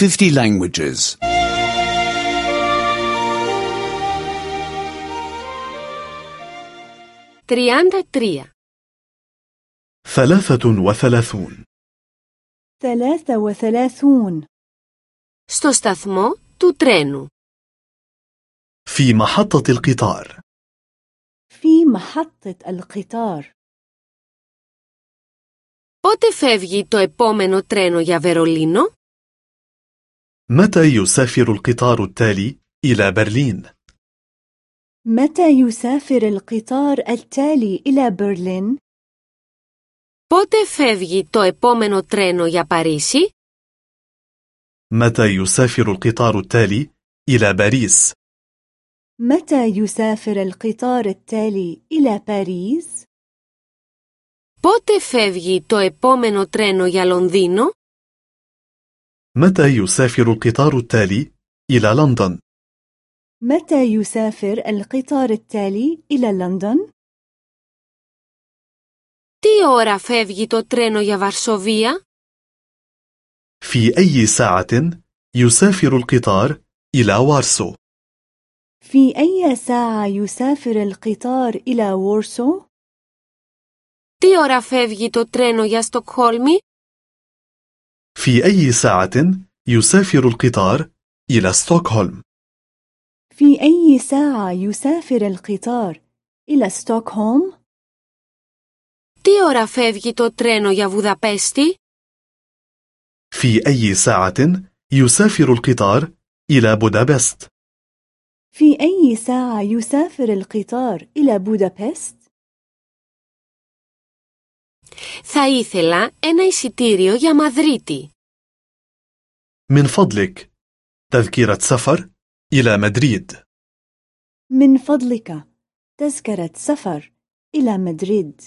50 languages. 33. ثلاثة وثلاثون ثلاثة وثلاثون Στο σταθμό του τρένου. في محطة القطار في محطة القطار Πότε φεύγει το επόμενο τρένο για Βερολίνο? متى يسافر القطار التالي إلى برلين؟ متى يسافر القطار التالي إلى برلين؟ Πότε φεύγει το επόμενο τρένο για Παρίσι? متى يسافر القطار التالي إلى باريس؟ متى يسافر القطار التالي إلى باريس؟ Πότε φεύγει το επόμενο τρένο για Λονδίνο? متى يسافر القطار التالي إلى لندن؟ متى يسافر القطار التالي إلى لندن؟ Τι ώρα φεύγει το τρένο για Βαρσοβία? في أي ساعة يسافر القطار إلى وارسو؟ في أي ساعة يسافر القطار إلى وورسو؟ Τι ώρα φεύγει το τρένο για Στοκχόλμη? في أي ساعة يسافر القطار إلى ستوكهولم؟ في أي ساعة يسافر القطار إلى ستوكهولم؟ Τι ώρα φεύγει το τρένο για Βουδαπέστη? في أي ساعة يسافر القطار إلى بودابست؟ في أي ساعة يسافر القطار إلى بودابست؟ Θα ήθελα ένα εισιτήριο για Μαδρίτη. من فضلك تذكرة سفر إلى مدريد من فضلك تذكرة سفر إلى مدريد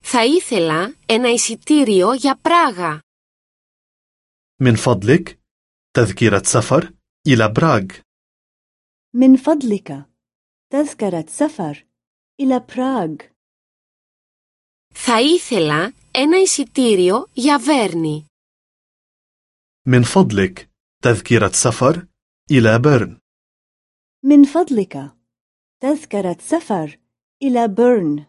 Θα ήθελα ένα εισιτήριο για Πράγα. من فضلك تذكرة سفر إلى براغ من فضلك تذكرة سفر إلى براغ Θα ήθελα ένα εισιτήριο για Βέρνη. من فضلك تذكرة سفر إلى بيرن من فضلك تذكرة سفر إلى بيرن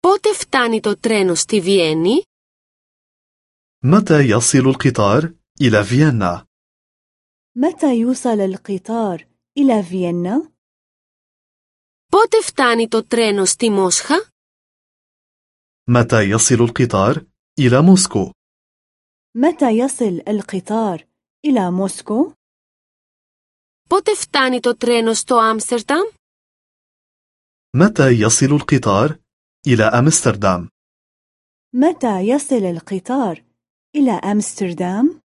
Πότε φτάνει το τρένο στη Βιέννη? متى يصل القطار إلى فيينا؟ متى يوصل القطار إلى فيينا؟ Πότε φτάνει το τρένο στη Μόσχα? متى يصل القطار إلى موسكو؟ متى يصل القطار إلى موسكو؟ Πότε φτάνει το τρένο στο Άμστερνταμ? متى يصل القطار إلى أمستردام؟ متى يصل القطار إلى أمستردام؟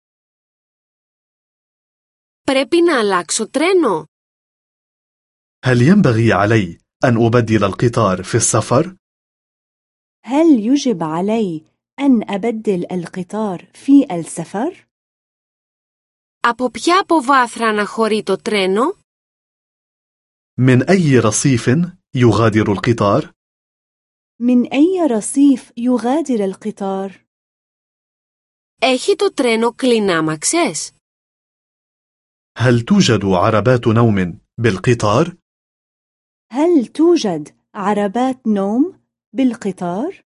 Πρέπει να αλλάξω τρένο. هل ينبغي علي أن أبدل القطار في السفر؟ هل يجب علي أن أبدل القطار في السفر؟ Από ποια αποβάθρα αναχωρεί το τρένο? من أي رصيف يغادر القطار؟ من أي رصيف يغادر القطار؟ Έχει το τρένο κλινάμαξες? هل توجد عربات نوم بالقطار؟ هل توجد عربات نوم بالقطار؟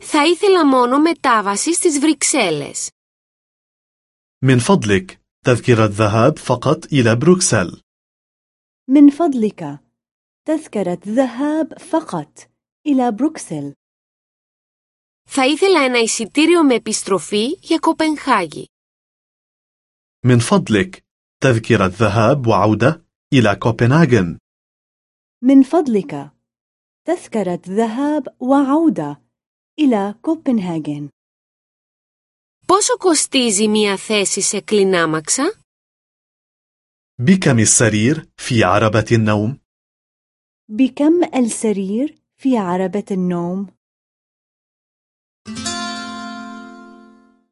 Θα ήθελα μόνο μετάβαση στις Βρυξέλλες. من فضلك تذكرة ذهاب فقط إلى بروكسل من فضلك تذكرة ذهاب فقط إلى بروكسل Θα ήθελα ένα εισιτήριο με επιστροφή για Κοπενχάγη. من فضلك تذكرة ذهاب وعودة إلى كوبنهاغن من فضلك تذكرة ذهاب وعودة إلى كوبنهاجن Πόσο κοστίζει μία θέση σε κλινάμαξα? بكم السرير في عربة النوم؟ بكم السرير في عربة النوم؟